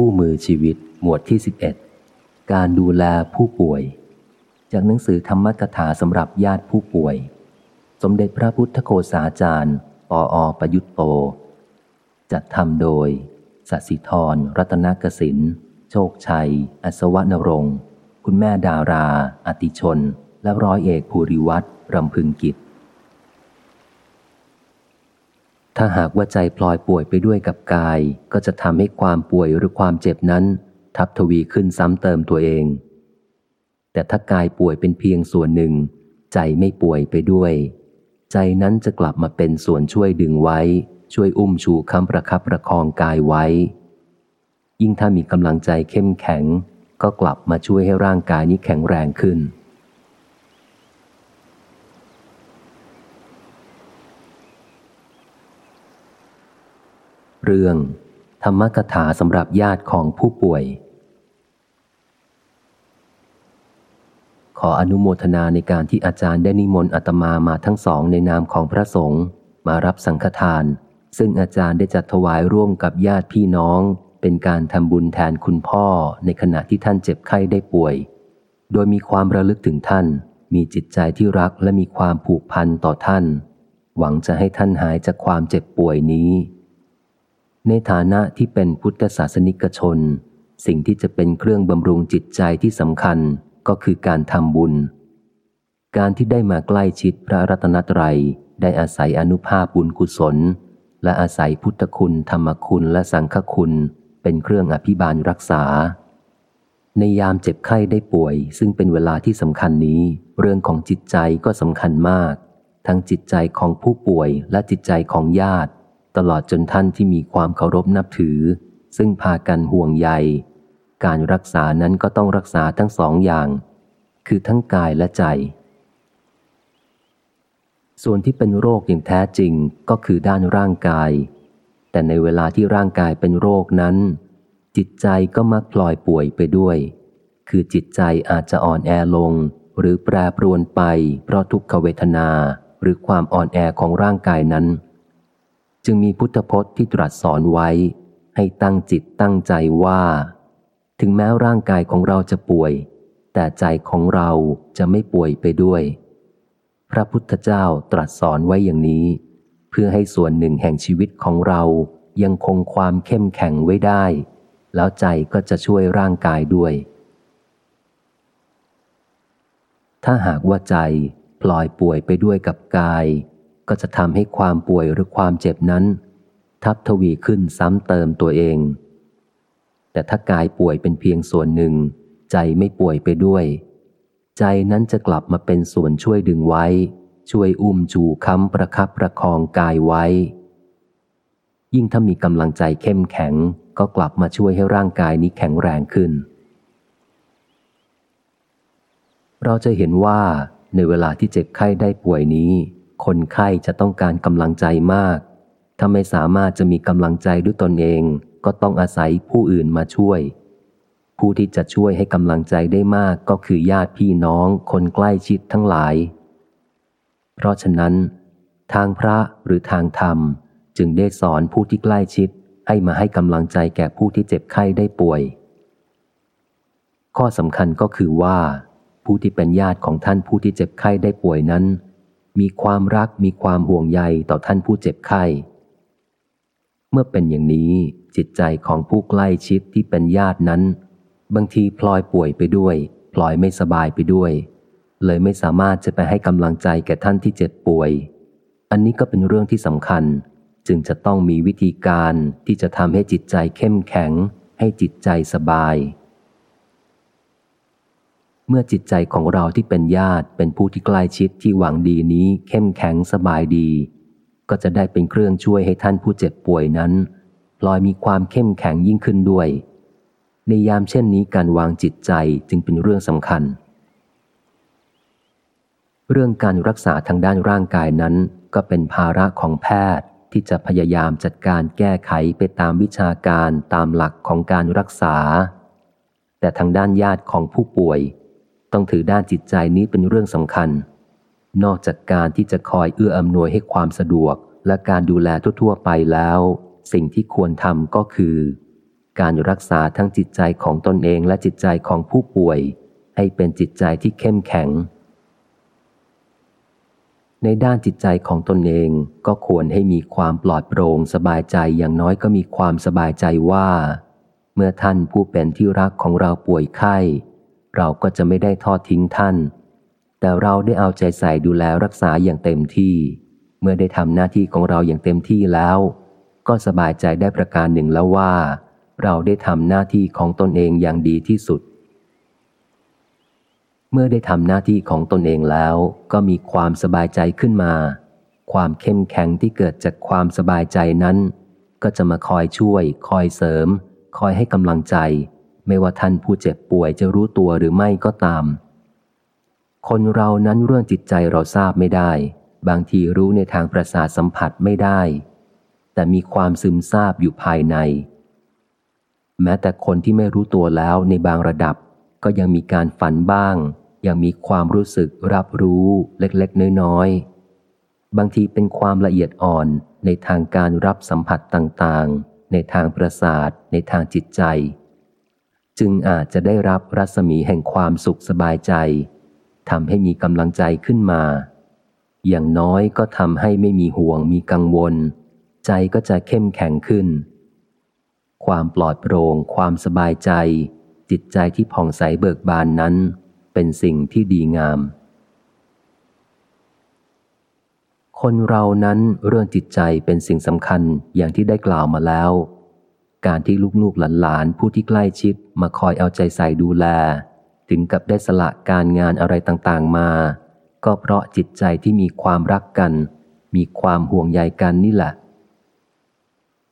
คู่มือชีวิต หมวดที่ 11 การดูแลผู้ป่วย จากหนังสือธรรมกถาสำหรับญาติผู้ป่วย สมเด็จพระพุทธโฆษาจารย์ปออประยุตโต จัดทำโดยสัสิธร รัตนกสิน โชคชัย อัศวนรงค์ คุณแม่ดารา อติชน และร้อยเอกภูริวัตรรำพึงกิจ ถ้าหากว่าใจพลอยป่วยไปด้วยกับกาย ก็จะทำให้ความป่วยหรือความเจ็บนั้น ทับทวีขึ้นซ้ำเติมตัวเอง แต่ถ้ากายป่วยเป็นเพียงส่วนหนึ่ง ใจไม่ป่วยไปด้วย ใจนั้นจะกลับมาเป็นส่วนช่วยดึงไว้ ช่วยอุ้มชูคำประคับประคองกายไว้ ยิ่งถ้ามีกำลังใจเข้มแข็ง ก็กลับมาช่วยให้ร่างกายนี้แข็งแรงขึ้น เรื่อง ธรรมกถาสำหรับญาติของผู้ป่วย ขออนุโมทนาในการที่อาจารย์ได้นิมนต์อาตมามาทั้งสองในนามของพระสงฆ์มารับสังฆทาน ซึ่งอาจารย์ได้จัดถวายร่วมกับญาติพี่น้อง เป็นการทำบุญแทนคุณพ่อในขณะที่ท่านเจ็บไข้ได้ป่วย โดยมีความระลึกถึงท่าน มีจิตใจที่รักและมีความผูกพันต่อท่าน หวังจะให้ท่านหายจากความเจ็บป่วยนี้ ในฐานะที่เป็นพุทธศาสนิกชน สิ่งที่จะเป็นเครื่องบำรุงจิตใจที่สำคัญก็คือการทำบุญ การที่ได้มาใกล้ชิดพระรัตนตรัย ได้อาศัยอนุภาพบุญกุศล และอาศัยพุทธคุณธรรมคุณและสังฆคุณ เป็นเครื่องอภิบาลรักษา ในยามเจ็บไข้ได้ป่วย ซึ่งเป็นเวลาที่สำคัญนี้ เรื่องของจิตใจก็สำคัญมาก ทั้งจิตใจของผู้ป่วยและจิตใจของญาติ ตลอดจนท่านที่มีความเคารพนับถือ ซึ่งพากันห่วงใย การรักษานั้นก็ต้องรักษาทั้งสองอย่าง คือทั้งกายและใจ ส่วนที่เป็นโรคอย่างแท้จริงก็คือด้านร่างกาย แต่ในเวลาที่ร่างกายเป็นโรคนั้น จิตใจก็มักพลอยป่วยไปด้วย คือจิตใจอาจจะอ่อนแอลงหรือแปรปรวนไปเพราะทุกขเวทนาหรือความอ่อนแอของร่างกายนั้น จึงมีพุทธพจน์ที่ตรัสสอนไว้ ให้ตั้งจิตตั้งใจว่า ถึงแม้ร่างกายของเราจะป่วย แต่ใจของเราจะไม่ป่วยไปด้วย พระพุทธเจ้าตรัสสอนไว้อย่างนี้ เพื่อให้ส่วนหนึ่งแห่งชีวิตของเรายังคงความเข้มแข็งไว้ได้ แล้วใจก็จะช่วยร่างกายด้วย ถ้าหากว่าใจ ปล่อยป่วยไปด้วยกับกาย ก็จะทำให้ความป่วยหรือความเจ็บนั้น ทับทวีขึ้นซ้ำเติมตัวเอง แต่ถ้ากายป่วยเป็นเพียงส่วนหนึ่ง ใจไม่ป่วยไปด้วย ใจนั้นจะกลับมาเป็นส่วนช่วยดึงไว้ ช่วยอุ้มจูค้ำประคับประคองกายไว้ ยิ่งถ้ามีกำลังใจเข้มแข็ง ก็กลับมาช่วยให้ร่างกายนี้แข็งแรงขึ้น เราจะเห็นว่าในเวลาที่เจ็บไข้ได้ป่วยนี้ คนไข้จะต้องการกำลังใจมาก ถ้าไม่สามารถจะมีกำลังใจด้วยตนเอง ก็ต้องอาศัยผู้อื่นมาช่วย ผู้ที่จะช่วยให้กำลังใจได้มากก็คือญาติพี่น้อง คนใกล้ชิดทั้งหลาย เพราะฉะนั้น ทางพระหรือทางธรรม จึงได้สอนผู้ที่ใกล้ชิด ให้มาให้กำลังใจแก่ผู้ที่เจ็บไข้ได้ป่วย ข้อสำคัญก็คือว่า ผู้ที่เป็นญาติของท่านผู้ที่เจ็บไข้ได้ป่วยนั้น มีความรักมีความห่วงใยต่อท่านผู้เจ็บไข้ เมื่อเป็นอย่างนี้จิตใจของผู้ใกล้ชิดที่เป็นญาตินั้น บางทีพลอยป่วยไปด้วย พลอยไม่สบายไปด้วย เลยไม่สามารถจะไปให้กำลังใจแก่ท่านที่เจ็บป่วย อันนี้ก็เป็นเรื่องที่สำคัญ จึงจะต้องมีวิธีการที่จะทำให้จิตใจเข้มแข็ง ให้จิตใจสบาย เมื่อจิตใจของเราที่เป็นญาติเป็นผู้ที่ใกล้ชิดที่หวังดีนี้ เข้มแข็งสบายดี ก็จะได้เป็นเครื่องช่วยให้ท่านผู้เจ็บป่วยนั้นพลอยมีความเข้มแข็งยิ่งขึ้นด้วย ในยามเช่นนี้การวางจิตใจจึงเป็นเรื่องสำคัญ เรื่องการรักษาทางด้านร่างกายนั้น ก็เป็นภาระของแพทย์ที่จะพยายามจัดการแก้ไขไปตามวิชาการตามหลักของการรักษา แต่ทางด้านญาติของผู้ป่วย ต้องถือด้านจิตใจนี้เป็นเรื่องสำคัญ นอกจากการที่จะคอยเอื้ออำนวยให้ความสะดวก และการดูแลทั่ว ๆ ไปแล้ว สิ่งที่ควรทำก็คือ การรักษาทั้งจิตใจของตนเองและจิตใจของผู้ป่วย ให้เป็นจิตใจที่เข้มแข็ง ในด้านจิตใจของตนเองก็ควรให้มีความปลอดโปร่งสบายใจอย่างน้อยก็มีความสบายใจว่า เมื่อท่านผู้เป็นที่รักของเราป่วยไข้ เราก็จะไม่ได้ทอดทิ้งท่าน แต่เราได้เอาใจใส่ดูแลรักษาอย่างเต็มที่ เมื่อได้ทำหน้าที่ของเราอย่างเต็มที่แล้ว ก็สบายใจได้ประการหนึ่งแล้วว่า เราได้ทำหน้าที่ของตนเองอย่างดีที่สุด เมื่อได้ทำหน้าที่ของตนเองแล้ว ก็มีความสบายใจขึ้นมา ความเข้มแข็งที่เกิดจากความสบายใจนั้น ก็จะมาคอยช่วย คอยเสริม คอยให้กำลังใจ ไม่ว่าท่านผู้เจ็บป่วยจะรู้ตัวหรือไม่ก็ตาม คนเรานั้นเรื่องจิตใจเราทราบไม่ได้ บางทีรู้ในทางประสาทสัมผัสไม่ได้ แต่มีความซึมซาบอยู่ภายใน แม้แต่คนที่ไม่รู้ตัวแล้วในบางระดับ ก็ยังมีการฝันบ้าง ยังมีความรู้สึกรับรู้เล็กๆ น้อยๆ บางทีเป็นความละเอียดอ่อนในทางการรับสัมผัสต่างๆ ในทางประสาท ในทางจิตใจ จึงอาจจะได้รับรัศมีแห่งความสุขสบายใจทำให้มีกำลังใจขึ้นมา อย่างน้อยก็ทำให้ไม่มีห่วงมีกังวล ใจก็จะเข้มแข็งขึ้น ความปลอดโปร่งความสบายใจ จิตใจที่ผ่องใสเบิกบานนั้น เป็นสิ่งที่ดีงาม คนเรานั้นเรื่องจิตใจเป็นสิ่งสำคัญอย่างที่ได้กล่าวมาแล้ว การที่ลูกๆหลานๆผู้ที่ใกล้ชิดมาคอยเอาใจใส่ดูแล ถึงกับได้สละการงานอะไรต่างๆมา ก็เพราะจิตใจที่มีความรักกัน มีความห่วงใยกันนี่แหละ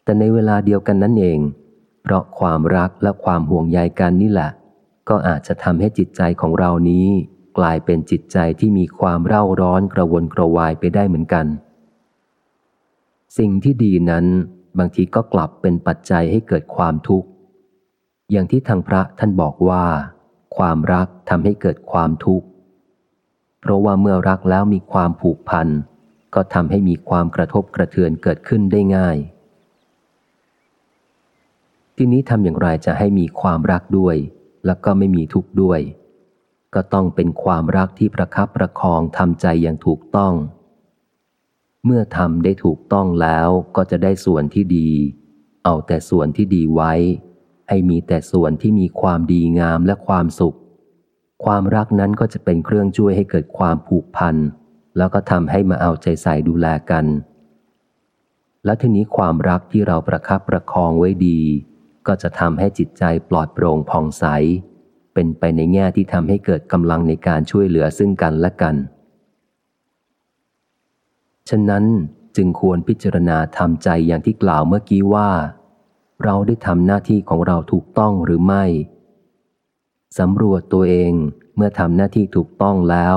แต่ในเวลาเดียวกันนั่นเอง เพราะความรักและความห่วงใยกันนี่แหละ ก็อาจจะทำให้จิตใจของเรานี้ กลายเป็นจิตใจที่มีความเร่าร้อนกระวนกระวายไปได้เหมือนกัน สิ่งที่ดีนั้น บางทีก็กลับเป็นปัจจัยให้เกิดความทุกข์ อย่างที่ทางพระท่านบอกว่า ความรักทำให้เกิดความทุกข์ เพราะว่าเมื่อรักแล้วมีความผูกพัน ก็ทำให้มีความกระทบกระเทือนเกิดขึ้นได้ง่าย ทีนี้ทำอย่างไรจะให้มีความรักด้วย แล้วก็ไม่มีทุกข์ด้วย ก็ต้องเป็นความรักที่ประคับประคองทำใจอย่างถูกต้อง เมื่อทำได้ถูกต้องแล้วก็จะได้ส่วนที่ดี เอาแต่ส่วนที่ดีไว้ ให้มีแต่ส่วนที่มีความดีงามและความสุข ความรักนั้นก็จะเป็นเครื่องช่วยให้เกิดความผูกพัน แล้วก็ทำให้มาเอาใจใส่ดูแลกัน และทีนี้ความรักที่เราประคับประคองไว้ดี ก็จะทำให้จิตใจปลอดโปร่งผ่องใส เป็นไปในแง่ที่ทำให้เกิดกำลังในการช่วยเหลือซึ่งกันและกัน ฉะนั้นจึงควรพิจารณาทำใจอย่างที่กล่าวเมื่อกี้ว่า เราได้ทำหน้าที่ของเราถูกต้องหรือไม่สำรวจตัวเองเมื่อทำหน้าที่ถูกต้องแล้ว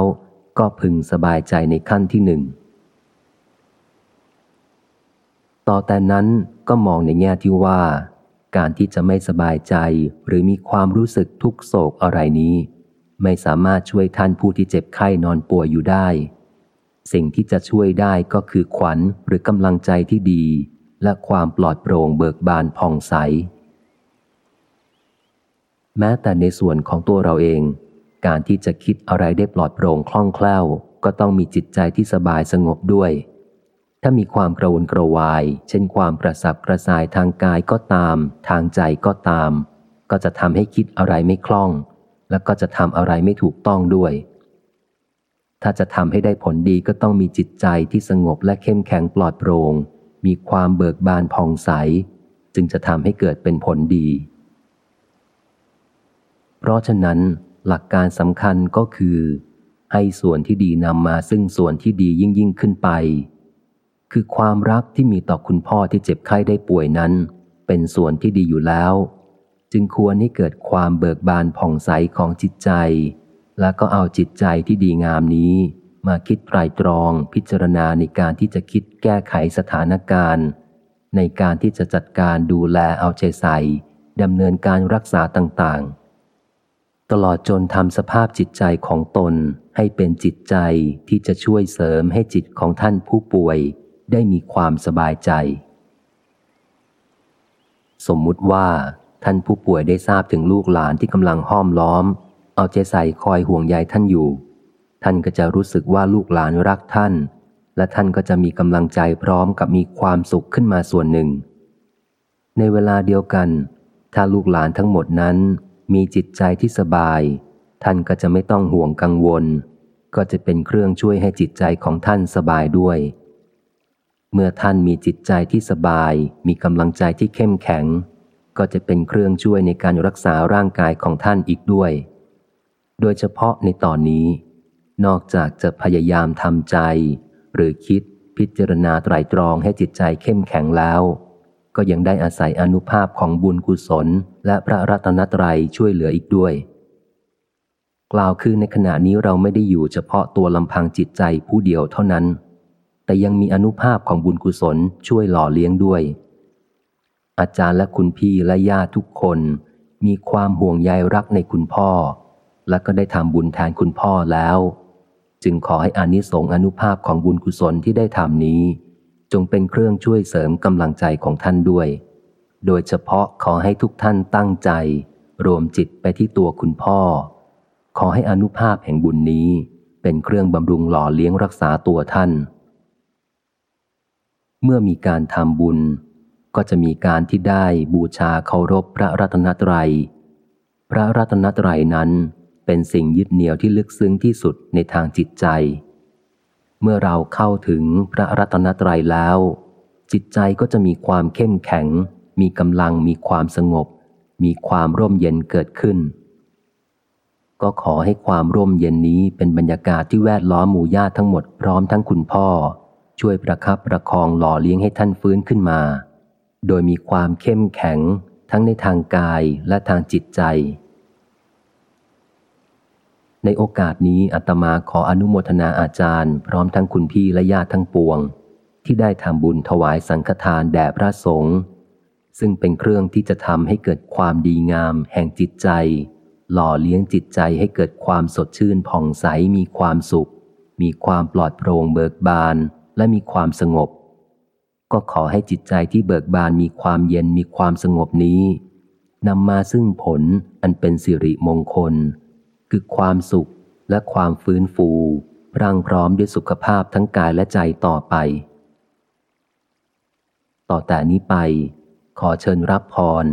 ก็พึงสบายใจในขั้นที่หนึ่ง ต่อแต่นั้นก็มองในแง่ที่ว่า การที่จะไม่สบายใจหรือมีความรู้สึกทุกโศกอะไรนี้ ไม่สามารถช่วยท่านผู้ที่เจ็บไข้นอนป่วยอยู่ได้ สิ่งที่จะช่วยได้ก็คือขวัญหรือกำลังใจที่ดี และความปลอดโปร่งเบิกบานผ่องใส แม้แต่ในส่วนของตัวเราเอง การที่จะคิดอะไรได้ปลอดโปร่งคล่องแคล่ว ก็ต้องมีจิตใจที่สบายสงบด้วย ถ้ามีความกระวนกระวาย เช่นความกระสับกระส่ายทางกายก็ตาม ทางใจก็ตาม ก็จะทำให้คิดอะไรไม่คล่อง แล้วก็จะทำอะไรไม่ถูกต้องด้วย ถ้าจะทำให้ได้ผลดีก็ต้องมีจิตใจที่สงบและเข้มแข็งปลอดโปร่ง มีความเบิกบานผ่องใส จึงจะทำให้เกิดเป็นผลดี เพราะฉะนั้น หลักการสำคัญก็คือ ให้ส่วนที่ดีนำมาซึ่งส่วนที่ดียิ่งยิ่งขึ้นไป คือความรักที่มีต่อคุณพ่อที่เจ็บไข้ได้ป่วยนั้น เป็นส่วนที่ดีอยู่แล้ว จึงควรให้เกิดความเบิกบานผ่องใสของจิตใจ และก็เอาจิตใจที่ดีงามนี้ มาคิดไตรตรองพิจารณาในการที่จะคิดแก้ไขสถานการณ์ ในการที่จะจัดการดูแลเอาใจใส่ดำเนินการรักษาต่างๆ ตลอดจนทำสภาพจิตใจของตนให้เป็นจิตใจที่จะช่วยเสริมให้จิตของท่านผู้ป่วยได้มีความสบายใจ สมมุติว่าท่านผู้ป่วยได้ทราบถึงลูกหลานที่กำลังห้อมล้อม เอาใจใส่คอยห่วงใยท่านอยู่ ท่านก็จะรู้สึกว่าลูกหลานรักท่าน และท่านก็จะมีกำลังใจพร้อมกับมีความสุขขึ้นมาส่วนหนึ่ง ในเวลาเดียวกัน ถ้าลูกหลานทั้งหมดนั้น มีจิตใจที่สบาย ท่านก็จะไม่ต้องห่วงกังวล ก็จะเป็นเครื่องช่วยให้จิตใจของท่านสบายด้วย เมื่อท่านมีจิตใจที่สบาย มีกำลังใจที่เข้มแข็ง ก็จะเป็นเครื่องช่วยในการรักษาร่างกายของท่านอีกด้วย โดยเฉพาะในตอนนี้ นอกจากจะพยายามทำใจ หรือคิดพิจารณาไตรตรองให้จิตใจเข้มแข็งแล้ว ก็ยังได้อาศัยอนุภาพของบุญกุศล และพระรัตนตรัยช่วยเหลืออีกด้วย กล่าวคือในขณะนี้เราไม่ได้อยู่เฉพาะตัวลำพังจิตใจผู้เดียวเท่านั้น แต่ยังมีอนุภาพของบุญกุศลช่วยหล่อเลี้ยงด้วย อาจารย์และคุณพี่และญาติทุกคนมีความห่วงใยรักในคุณพ่อ และก็ได้ทำบุญแทนคุณพ่อแล้ว จึงขอให้อานิสงส์อนุภาพของบุญกุศลที่ได้ทำนี้ จงเป็นเครื่องช่วยเสริมกำลังใจของท่านด้วย โดยเฉพาะขอให้ทุกท่านตั้งใจ รวมจิตไปที่ตัวคุณพ่อ ขอให้อนุภาพแห่งบุญนี้เป็นเครื่องบำรุงหล่อเลี้ยงรักษาตัวท่าน เมื่อมีการทำบุญ ก็จะมีการที่ได้บูชาเคารพพระรัตนตรัย พระรัตนตรัยนั้น เป็นสิ่งยึดเหนี่ยวที่ลึกซึ้งที่สุดในทางจิตใจ เมื่อเราเข้าถึงพระรัตนตรัยแล้ว จิตใจก็จะมีความเข้มแข็ง มีกำลังมีความสงบ มีความร่มเย็นเกิดขึ้น ก็ขอให้ความร่มเย็นนี้เป็นบรรยากาศที่แวดล้อมหมู่ญาติทั้งหมดพร้อมทั้งคุณพ่อ ช่วยประคับประคองหล่อเลี้ยงให้ท่านฟื้นขึ้นมา โดยมีความเข้มแข็งทั้งในทางกายและทางจิตใจ ในโอกาสนี้อาตมาขออนุโมทนาอาจารย์ พร้อมทั้งคุณพี่และญาติทั้งปวง ที่ได้ทำบุญถวายสังฆทานแด่พระสงฆ์ซึ่งเป็นเครื่องที่จะทำให้เกิดความดีงาม แห่งจิตใจ หล่อเลี้ยงจิตใจให้เกิดความสดชื่นผ่องใสมีความสุข มีความปลอดโปร่งเบิกบาน และมีความสงบ ก็ขอให้จิตใจที่เบิกบานมีความเย็นมีความสงบนี้นำมาซึ่งผลอันเป็นสิริมงคล คือความสุขและความฟื้นฟูร่างพร้อมด้วยสุขภาพทั้งกายและใจต่อไป ต่อแต่นี้ไป ขอเชิญรับพร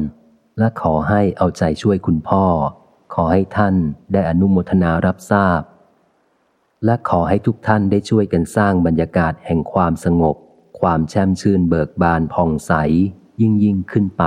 และขอให้เอาใจช่วยคุณพ่อ ขอให้ท่านได้อนุโมทนารับทราบ และขอให้ทุกท่านได้ช่วยกันสร้างบรรยากาศแห่งความสงบ ความแช่มชื่นเบิกบานผ่องใสยิ่งยิ่งขึ้นไป